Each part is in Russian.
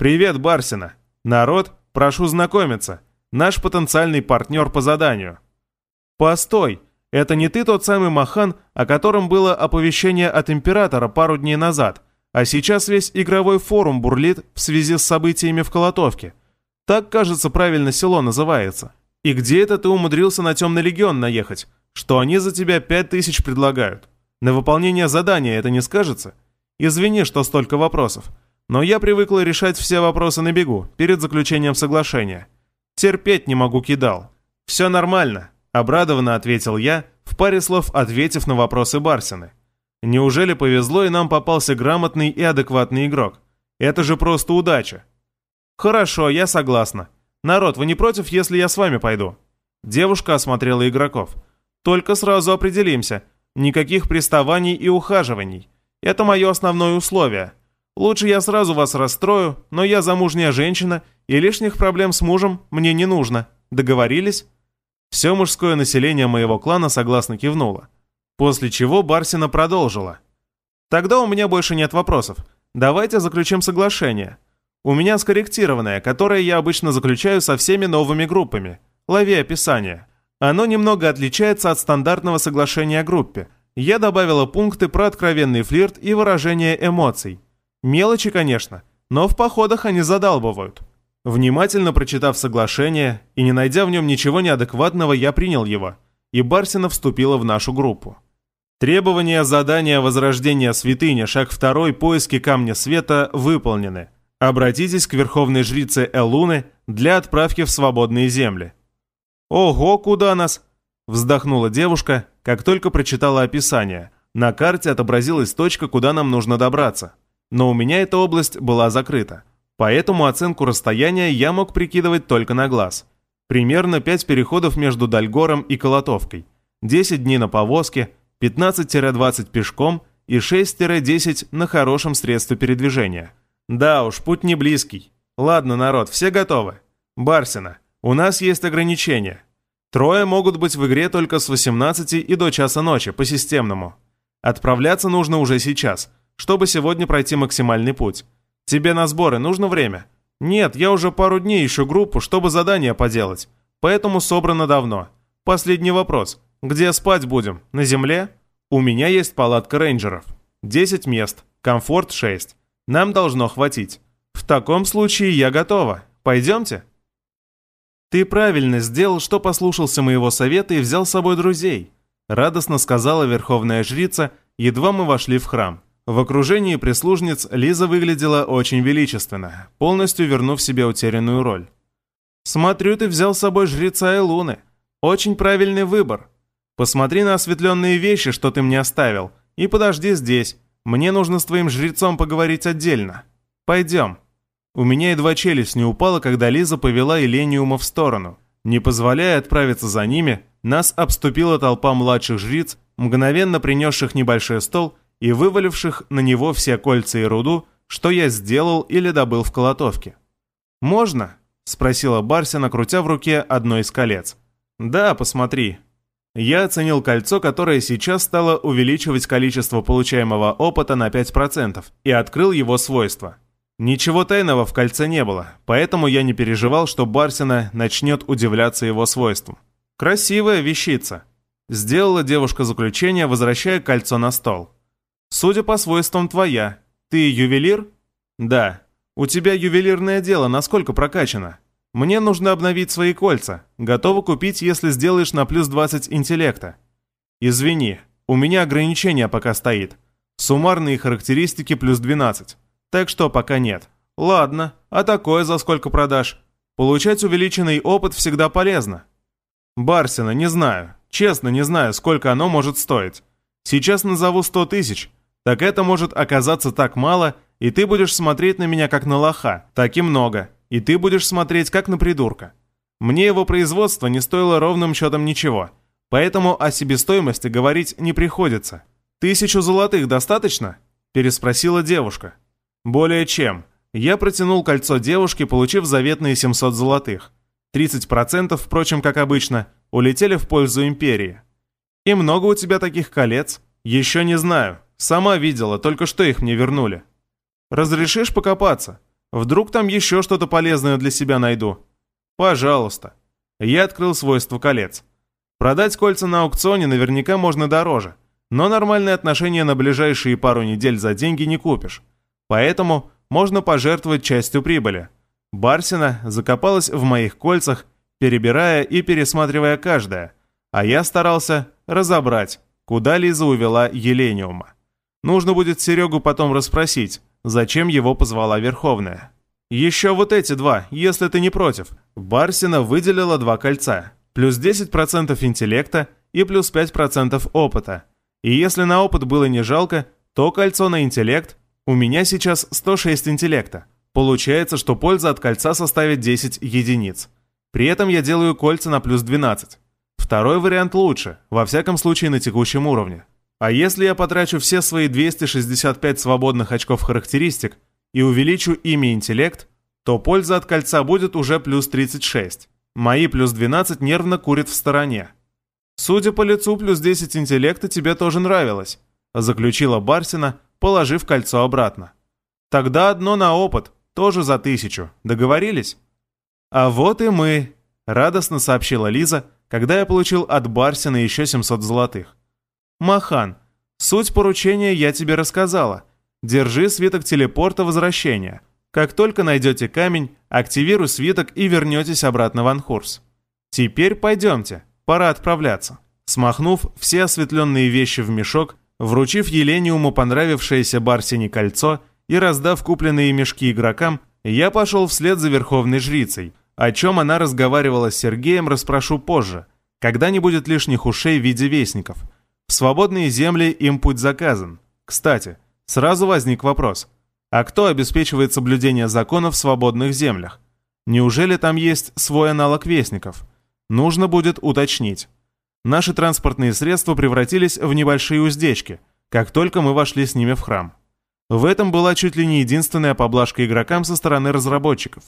«Привет, Барсина! Народ, прошу знакомиться. Наш потенциальный партнер по заданию». «Постой! Это не ты тот самый Махан, о котором было оповещение от Императора пару дней назад, а сейчас весь игровой форум бурлит в связи с событиями в Колотовке. Так, кажется, правильно село называется. И где это ты умудрился на Темный Легион наехать? Что они за тебя пять тысяч предлагают? На выполнение задания это не скажется? Извини, что столько вопросов. Но я привыкла решать все вопросы на бегу, перед заключением соглашения. Терпеть не могу кидал. Все нормально, обрадованно ответил я, в паре слов ответив на вопросы Барсины. Неужели повезло и нам попался грамотный и адекватный игрок? Это же просто удача. Хорошо, я согласна. Народ, вы не против, если я с вами пойду? Девушка осмотрела игроков. Только сразу определимся. Никаких приставаний и ухаживаний. Это мое основное условие. Лучше я сразу вас расстрою, но я замужняя женщина, и лишних проблем с мужем мне не нужно. Договорились?» Все мужское население моего клана согласно кивнуло. После чего Барсина продолжила. «Тогда у меня больше нет вопросов. Давайте заключим соглашение. У меня скорректированное, которое я обычно заключаю со всеми новыми группами. Лови описание. Оно немного отличается от стандартного соглашения о группе. Я добавила пункты про откровенный флирт и выражение эмоций. Мелочи, конечно, но в походах они задалбывают. Внимательно прочитав соглашение и не найдя в нем ничего неадекватного, я принял его, и Барсина вступила в нашу группу. Требования задания Возрождения Святыни, шаг второй, поиски Камня Света выполнены. Обратитесь к Верховной Жрице Элуны для отправки в свободные земли. «Ого, куда нас?» – вздохнула девушка, как только прочитала описание. На карте отобразилась точка, куда нам нужно добраться но у меня эта область была закрыта. Поэтому оценку расстояния я мог прикидывать только на глаз. Примерно 5 переходов между Дальгором и Колотовкой, 10 дней на повозке, 15-20 пешком и 6-10 на хорошем средстве передвижения. Да уж, путь не близкий. Ладно, народ, все готовы? Барсина, у нас есть ограничения. Трое могут быть в игре только с 18 и до часа ночи, по системному. Отправляться нужно уже сейчас – чтобы сегодня пройти максимальный путь. Тебе на сборы нужно время? Нет, я уже пару дней ищу группу, чтобы задание поделать. Поэтому собрано давно. Последний вопрос. Где спать будем? На земле? У меня есть палатка рейнджеров. 10 мест. Комфорт 6. Нам должно хватить. В таком случае я готова. Пойдемте? Ты правильно сделал, что послушался моего совета и взял с собой друзей. Радостно сказала верховная жрица, едва мы вошли в храм. В окружении прислужниц Лиза выглядела очень величественно, полностью вернув себе утерянную роль. «Смотрю, ты взял с собой жреца Элуны. Очень правильный выбор. Посмотри на осветленные вещи, что ты мне оставил, и подожди здесь. Мне нужно с твоим жрецом поговорить отдельно. Пойдем». У меня едва челюсть не упала, когда Лиза повела Элениума в сторону. Не позволяя отправиться за ними, нас обступила толпа младших жриц, мгновенно принесших небольшой стол и вываливших на него все кольца и руду, что я сделал или добыл в колотовке. «Можно?» – спросила Барсина, крутя в руке одно из колец. «Да, посмотри». Я оценил кольцо, которое сейчас стало увеличивать количество получаемого опыта на 5% и открыл его свойства. Ничего тайного в кольце не было, поэтому я не переживал, что Барсина начнет удивляться его свойствам. «Красивая вещица», – сделала девушка заключение, возвращая кольцо на стол. Судя по свойствам твоя. Ты ювелир? Да. У тебя ювелирное дело насколько прокачано? Мне нужно обновить свои кольца. Готова купить, если сделаешь на плюс 20 интеллекта. Извини, у меня ограничение пока стоит. Суммарные характеристики плюс 12. Так что пока нет. Ладно, а такое за сколько продашь? Получать увеличенный опыт всегда полезно. Барсина, не знаю. Честно, не знаю, сколько оно может стоить. Сейчас назову 100 тысяч, так это может оказаться так мало, и ты будешь смотреть на меня как на лоха, так и много, и ты будешь смотреть как на придурка. Мне его производство не стоило ровным счетом ничего, поэтому о себестоимости говорить не приходится. «Тысячу золотых достаточно?» – переспросила девушка. «Более чем. Я протянул кольцо девушке, получив заветные 700 золотых. 30%, впрочем, как обычно, улетели в пользу империи. И много у тебя таких колец? Еще не знаю. Сама видела, только что их мне вернули. Разрешишь покопаться? Вдруг там еще что-то полезное для себя найду. Пожалуйста. Я открыл свойство колец. Продать кольца на аукционе наверняка можно дороже, но нормальные отношения на ближайшие пару недель за деньги не купишь. Поэтому можно пожертвовать частью прибыли. Барсина закопалась в моих кольцах, перебирая и пересматривая каждое, а я старался разобрать, куда Лиза увела Елениума. Нужно будет Серегу потом расспросить, зачем его позвала Верховная. Еще вот эти два, если ты не против. Барсина выделила два кольца, плюс 10% интеллекта и плюс 5% опыта. И если на опыт было не жалко, то кольцо на интеллект у меня сейчас 106 интеллекта. Получается, что польза от кольца составит 10 единиц. При этом я делаю кольца на плюс 12. Второй вариант лучше, во всяком случае на текущем уровне. А если я потрачу все свои 265 свободных очков характеристик и увеличу ими интеллект, то польза от кольца будет уже плюс 36. Мои плюс 12 нервно курят в стороне. Судя по лицу, плюс 10 интеллекта тебе тоже нравилось, заключила Барсина, положив кольцо обратно. Тогда одно на опыт, тоже за тысячу. Договорились? А вот и мы, радостно сообщила Лиза, когда я получил от Барсина еще 700 золотых. Махан, суть поручения я тебе рассказала. Держи свиток телепорта возвращения. Как только найдете камень, активируй свиток и вернетесь обратно в Анхурс. Теперь пойдемте, пора отправляться. Смахнув все осветленные вещи в мешок, вручив Елениуму понравившееся Барсине кольцо и раздав купленные мешки игрокам, я пошел вслед за Верховной Жрицей. О чем она разговаривала с Сергеем, расспрошу позже, когда не будет лишних ушей в виде вестников. Свободные земли им путь заказан. Кстати, сразу возник вопрос. А кто обеспечивает соблюдение закона в свободных землях? Неужели там есть свой аналог вестников? Нужно будет уточнить. Наши транспортные средства превратились в небольшие уздечки, как только мы вошли с ними в храм. В этом была чуть ли не единственная поблажка игрокам со стороны разработчиков.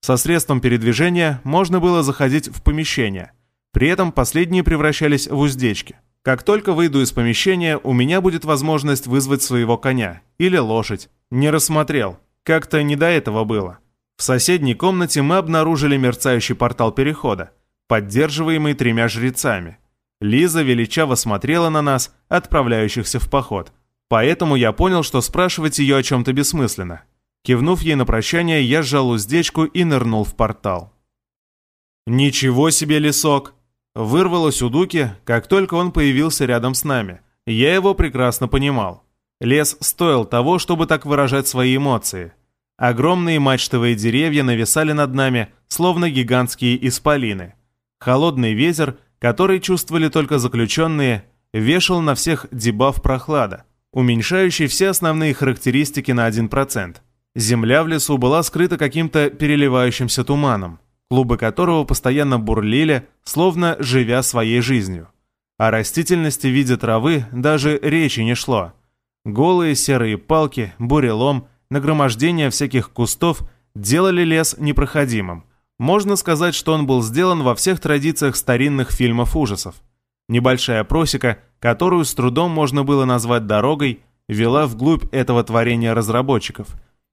Со средством передвижения можно было заходить в помещение, при этом последние превращались в уздечки. Как только выйду из помещения, у меня будет возможность вызвать своего коня или лошадь. Не рассмотрел, как-то не до этого было. В соседней комнате мы обнаружили мерцающий портал перехода, поддерживаемый тремя жрецами. Лиза величаво смотрела на нас, отправляющихся в поход. Поэтому я понял, что спрашивать ее о чем-то бессмысленно. Кивнув ей на прощание, я сжал уздечку и нырнул в портал. «Ничего себе лесок!» Вырвалось у Дуки, как только он появился рядом с нами. Я его прекрасно понимал. Лес стоил того, чтобы так выражать свои эмоции. Огромные мачтовые деревья нависали над нами, словно гигантские исполины. Холодный ветер, который чувствовали только заключенные, вешал на всех дебаф прохлада, уменьшающий все основные характеристики на 1%. Земля в лесу была скрыта каким-то переливающимся туманом, клубы которого постоянно бурлили, словно живя своей жизнью. О растительности в виде травы даже речи не шло. Голые серые палки, бурелом, нагромождение всяких кустов делали лес непроходимым. Можно сказать, что он был сделан во всех традициях старинных фильмов ужасов. Небольшая просека, которую с трудом можно было назвать дорогой, вела вглубь этого творения разработчиков.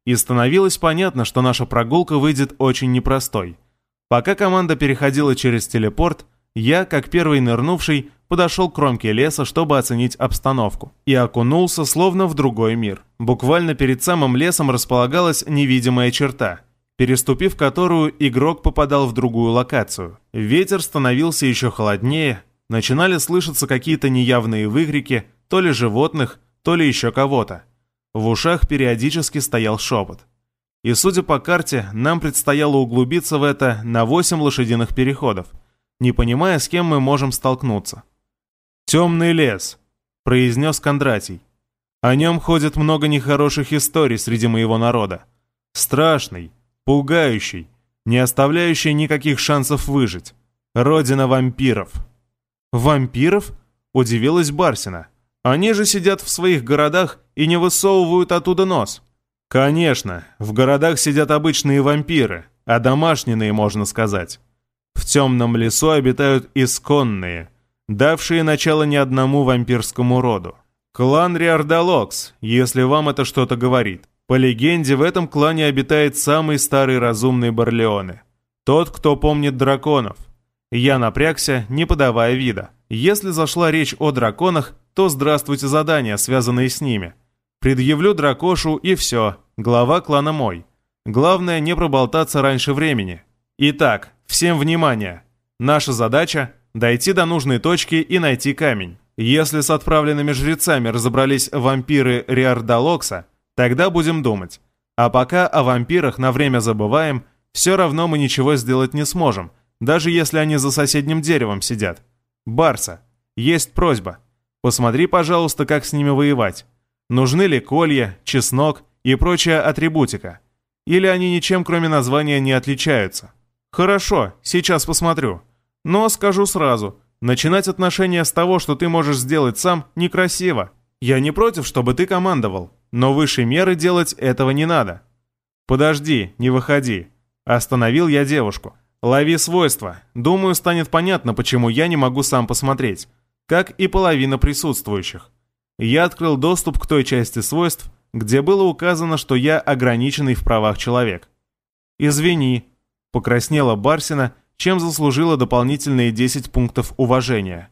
И становилось понятно, что наша прогулка выйдет очень непростой. Пока команда переходила через телепорт, я, как первый нырнувший, подошел к кромке леса, чтобы оценить обстановку, и окунулся словно в другой мир. Буквально перед самым лесом располагалась невидимая черта, переступив которую игрок попадал в другую локацию. Ветер становился еще холоднее, начинали слышаться какие-то неявные выкрики, то ли животных, то ли еще кого-то. В ушах периодически стоял шепот. И судя по карте, нам предстояло углубиться в это на 8 лошадиных переходов, не понимая, с кем мы можем столкнуться. «Темный лес», — произнес Кондратий. «О нем ходит много нехороших историй среди моего народа. Страшный, пугающий, не оставляющий никаких шансов выжить. Родина вампиров». «Вампиров?» — удивилась Барсина. «Они же сидят в своих городах и не высовывают оттуда нос». «Конечно, в городах сидят обычные вампиры, а домашние, можно сказать. В темном лесу обитают исконные, давшие начало не одному вампирскому роду. Клан Риардалокс, если вам это что-то говорит. По легенде, в этом клане обитает самый старый разумный Барлеоне. Тот, кто помнит драконов. Я напрягся, не подавая вида. Если зашла речь о драконах, то здравствуйте задания, связанные с ними. Предъявлю дракошу и все, глава клана мой. Главное не проболтаться раньше времени. Итак, всем внимание. Наша задача – дойти до нужной точки и найти камень. Если с отправленными жрецами разобрались вампиры Риардалокса, тогда будем думать. А пока о вампирах на время забываем, все равно мы ничего сделать не сможем, даже если они за соседним деревом сидят. Барса, есть просьба. Посмотри, пожалуйста, как с ними воевать. Нужны ли колья, чеснок и прочая атрибутика? Или они ничем, кроме названия, не отличаются? Хорошо, сейчас посмотрю. Но скажу сразу, начинать отношения с того, что ты можешь сделать сам, некрасиво. Я не против, чтобы ты командовал, но выше меры делать этого не надо. Подожди, не выходи. Остановил я девушку. Лови свойства. Думаю, станет понятно, почему я не могу сам посмотреть. Как и половина присутствующих. Я открыл доступ к той части свойств, где было указано, что я ограниченный в правах человек. «Извини», — покраснела Барсина, — чем заслужила дополнительные 10 пунктов уважения.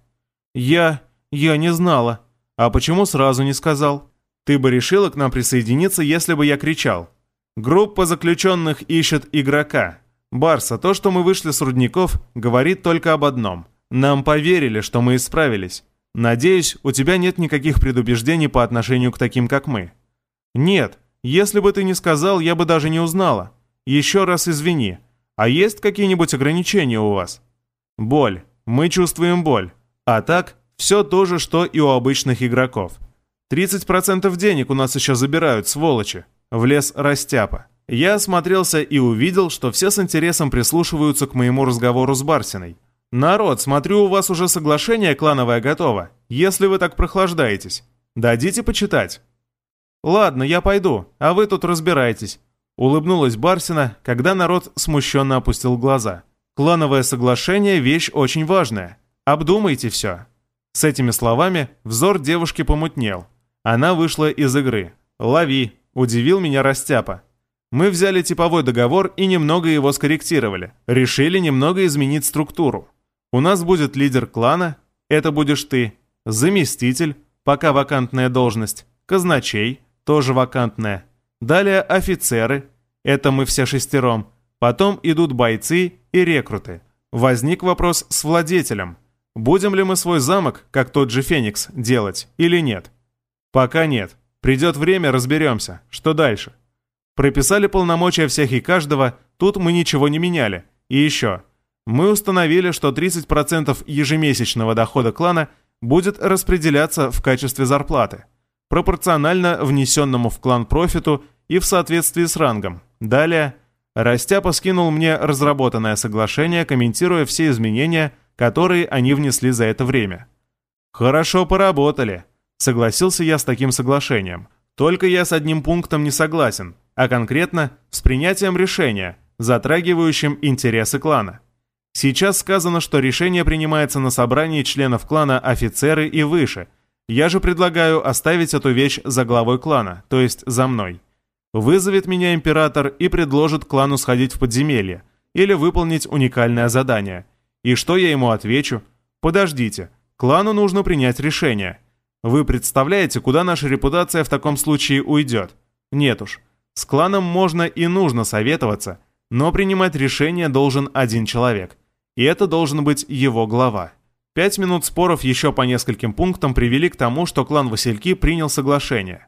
«Я... я не знала. А почему сразу не сказал? Ты бы решила к нам присоединиться, если бы я кричал. Группа заключенных ищет игрока. Барса, то, что мы вышли с рудников, говорит только об одном. Нам поверили, что мы исправились. Надеюсь, у тебя нет никаких предубеждений по отношению к таким, как мы». «Нет, если бы ты не сказал, я бы даже не узнала. Еще раз извини. А есть какие-нибудь ограничения у вас? Боль. Мы чувствуем боль. А так, все то же, что и у обычных игроков. 30% денег у нас еще забирают, сволочи. Влез растяпа. Я осмотрелся и увидел, что все с интересом прислушиваются к моему разговору с Барсиной. «Народ, смотрю, у вас уже соглашение клановое готово, если вы так прохлаждаетесь. Дадите почитать?» «Ладно, я пойду, а вы тут разбирайтесь. Улыбнулась Барсина, когда народ смущенно опустил глаза. «Клановое соглашение – вещь очень важная. Обдумайте все». С этими словами взор девушки помутнел. Она вышла из игры. «Лови», – удивил меня Растяпа. Мы взяли типовой договор и немного его скорректировали. Решили немного изменить структуру. У нас будет лидер клана, это будешь ты, заместитель, пока вакантная должность, казначей, тоже вакантная, Далее офицеры, это мы все шестером. Потом идут бойцы и рекруты. Возник вопрос с владетелем. Будем ли мы свой замок, как тот же Феникс, делать или нет? Пока нет. Придет время, разберемся. Что дальше? Прописали полномочия всех и каждого, тут мы ничего не меняли. И еще. Мы установили, что 30% ежемесячного дохода клана будет распределяться в качестве зарплаты, пропорционально внесенному в клан профиту и в соответствии с рангом. Далее, Растяпа скинул мне разработанное соглашение, комментируя все изменения, которые они внесли за это время. «Хорошо поработали», — согласился я с таким соглашением. «Только я с одним пунктом не согласен, а конкретно с принятием решения, затрагивающим интересы клана. Сейчас сказано, что решение принимается на собрании членов клана офицеры и выше. Я же предлагаю оставить эту вещь за главой клана, то есть за мной. Вызовет меня император и предложит клану сходить в подземелье или выполнить уникальное задание. И что я ему отвечу? Подождите, клану нужно принять решение. Вы представляете, куда наша репутация в таком случае уйдет? Нет уж. С кланом можно и нужно советоваться, но принимать решение должен один человек. И это должен быть его глава. Пять минут споров еще по нескольким пунктам привели к тому, что клан Васильки принял соглашение.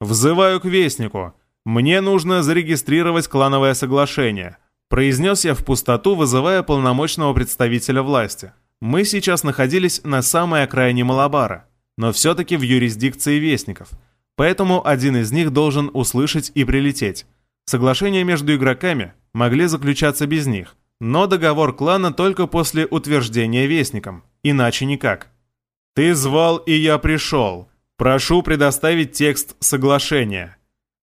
«Взываю к Вестнику. «Мне нужно зарегистрировать клановое соглашение», произнес я в пустоту, вызывая полномочного представителя власти. Мы сейчас находились на самой окраине Малабара, но все-таки в юрисдикции вестников, поэтому один из них должен услышать и прилететь. Соглашения между игроками могли заключаться без них, но договор клана только после утверждения вестником, иначе никак. «Ты звал, и я пришел. Прошу предоставить текст соглашения»,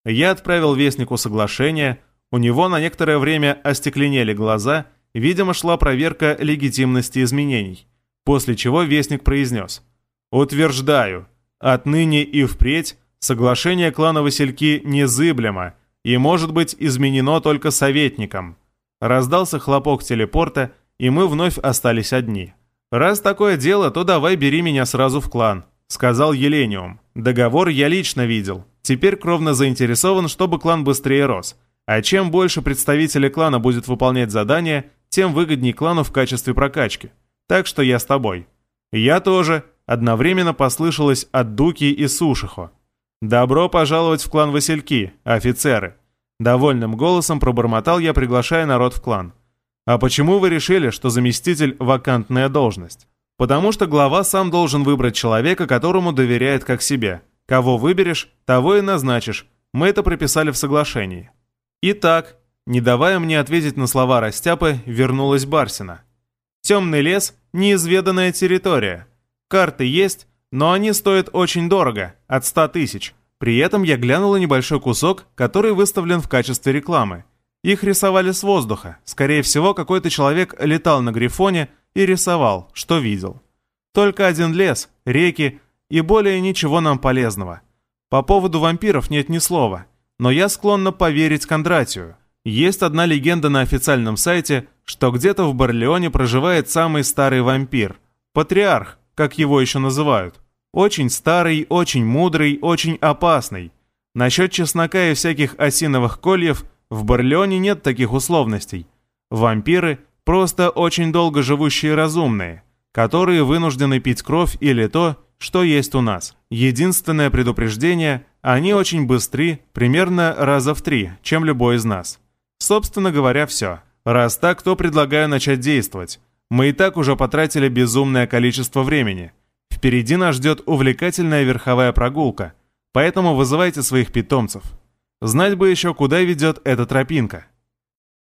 я отправил Вестнику соглашение, у него на некоторое время остекленели глаза, видимо, шла проверка легитимности изменений, после чего Вестник произнес «Утверждаю, отныне и впредь Соглашение клана Васильки незыблемо и может быть изменено только советником. Раздался хлопок телепорта, и мы вновь остались одни. «Раз такое дело, то давай бери меня сразу в клан», — сказал Елениум. «Договор я лично видел. Теперь кровно заинтересован, чтобы клан быстрее рос. А чем больше представителей клана будет выполнять задания, тем выгоднее клану в качестве прокачки. Так что я с тобой». «Я тоже», — одновременно послышалось от Дуки и Сушихо. «Добро пожаловать в клан Васильки, офицеры!» Довольным голосом пробормотал я, приглашая народ в клан. «А почему вы решили, что заместитель – вакантная должность?» «Потому что глава сам должен выбрать человека, которому доверяет как себе. Кого выберешь, того и назначишь. Мы это прописали в соглашении». Итак, не давая мне ответить на слова Растяпы, вернулась Барсина. «Темный лес – неизведанная территория. Карты есть, но они стоят очень дорого, от 100 тысяч. При этом я глянула небольшой кусок, который выставлен в качестве рекламы. Их рисовали с воздуха. Скорее всего, какой-то человек летал на Грифоне и рисовал, что видел. Только один лес, реки и более ничего нам полезного. По поводу вампиров нет ни слова, но я склонна поверить Кондратию. Есть одна легенда на официальном сайте, что где-то в Барлеоне проживает самый старый вампир – патриарх, как его еще называют. Очень старый, очень мудрый, очень опасный. Насчет чеснока и всяких осиновых кольев в Барлеоне нет таких условностей. Вампиры – просто очень долго живущие разумные, которые вынуждены пить кровь или то, что есть у нас. Единственное предупреждение – они очень быстры, примерно раза в три, чем любой из нас. Собственно говоря, все. Раз так, то предлагаю начать действовать. Мы и так уже потратили безумное количество времени. Впереди нас ждет увлекательная верховая прогулка, поэтому вызывайте своих питомцев. Знать бы еще, куда ведет эта тропинка.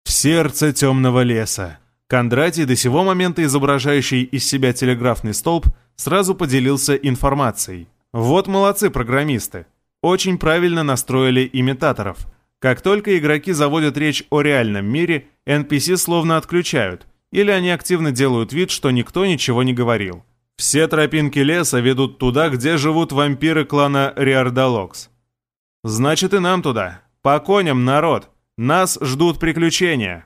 В сердце темного леса. Кондратий, до сего момента изображающий из себя телеграфный столб, сразу поделился информацией. Вот молодцы программисты. Очень правильно настроили имитаторов. Как только игроки заводят речь о реальном мире, NPC словно отключают, или они активно делают вид, что никто ничего не говорил. Все тропинки леса ведут туда, где живут вампиры клана Риардалокс. Значит и нам туда. По коням, народ. Нас ждут приключения.